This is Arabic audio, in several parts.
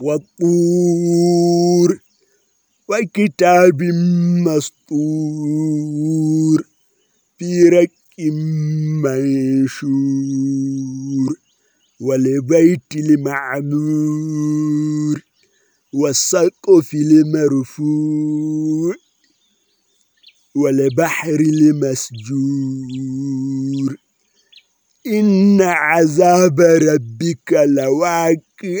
والطور وكتاب مسطور في رك منشور والبيت المعمور والسقف المرفوع والبحر المسجور. إن عذاب ربك لواقع.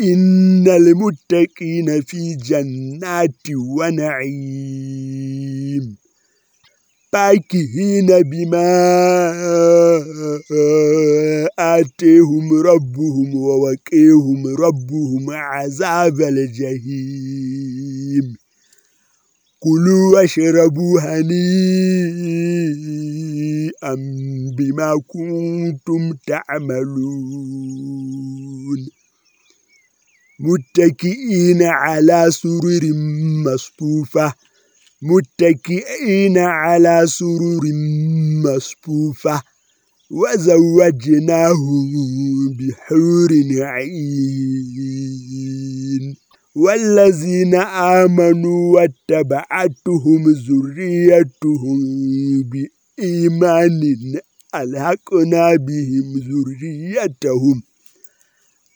إن المتقين في جنات ونعيم. باكهين بما آتيهم ربهم ووكيهم ربهم عذاب الجحيم. كلوا واشربوا هنيئا بما كنتم تعملون. متكئين على سرر مصفوفة. متكئين على سرر مصفوفة. وزوجناهم بحور عين. والذين آمنوا واتبعتهم ذريتهم بإيمان ألحقنا بهم ذريتهم.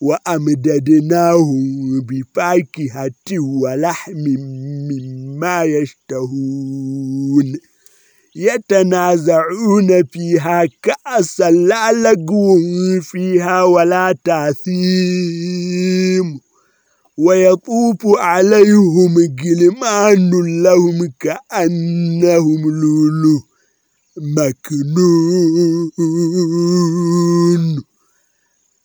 وأمددناهم بفاكهة ولحم مما يشتهون. يتنازعون فيها كأسا لا لقو فيها ولا تاثيم. ويطوف عليهم جلمان لهم كأنهم لولو مكنون.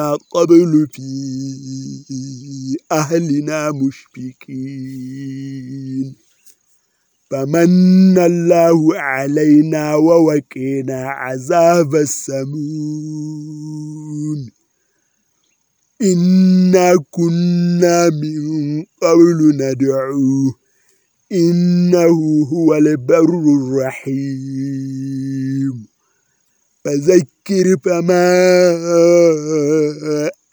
قبل في أهلنا مشفقين. فمن الله علينا ووكينا عذاب السموم. إنا كنا من قبل ندعوه. إنه هو البر الرحيم. فذكر فما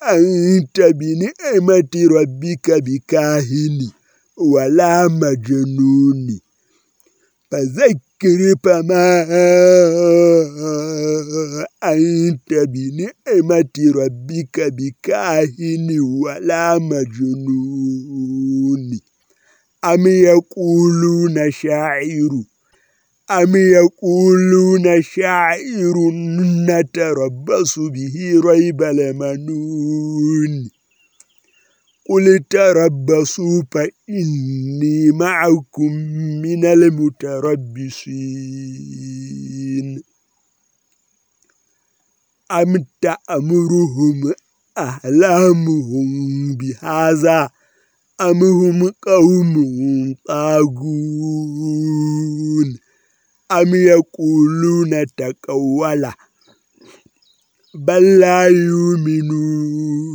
أنت بنعمة ربك بكاهن ولا مجنون فذكر فذكر فما أنت بنعمة ربك بكاهن ولا مجنون أم يقولون شاعر أم يقولون شاعر نتربص به ريب المنون قل تربصوا فإني معكم من المتربصين. أم تأمرهم أهلامهم بهذا أم هم قوم طاغون؟ أم يقولون تقولا بل لا يؤمنون.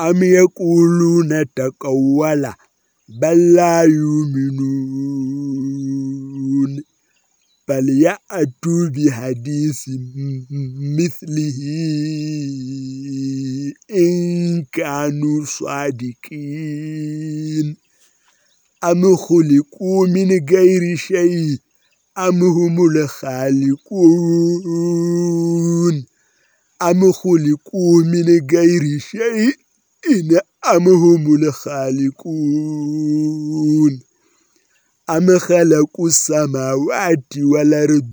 أم يقولون تقولا بل لا يؤمنون. فليأتوا بحديث مثله إن كانوا صادقين. أم خلقوا من غير شيء؟ أم هم الخالقون؟ أم خلقوا من غير شيء؟ إن أم هم الخالقون. أم خلقوا السماوات والأرض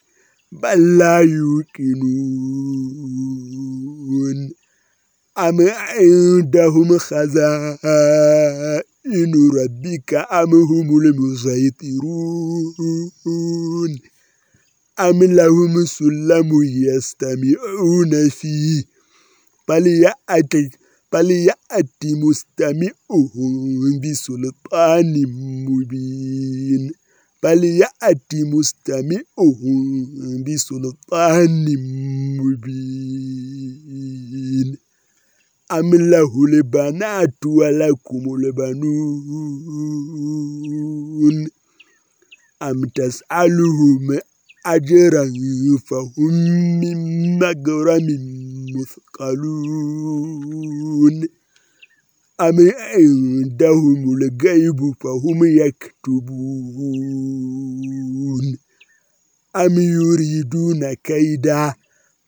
بل لا يوقنون. أم عندهم خزائن ربك أم هم المسيطرون أم لهم سلم يستمعون فيه؟ فليأتي فليأتي مستمعهم بسلطان مبين. فليأتي مستمعهم بسلطان مبين. أم له البنات ولكم البنون أم تسألهم أجرا فهم من مغرم مثقلون أم عندهم الغيب فهم يكتبون أم يريدون كيدا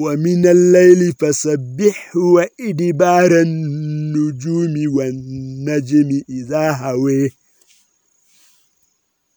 ومن الليل فسبح وإدبار النجوم والنجم إذا هوي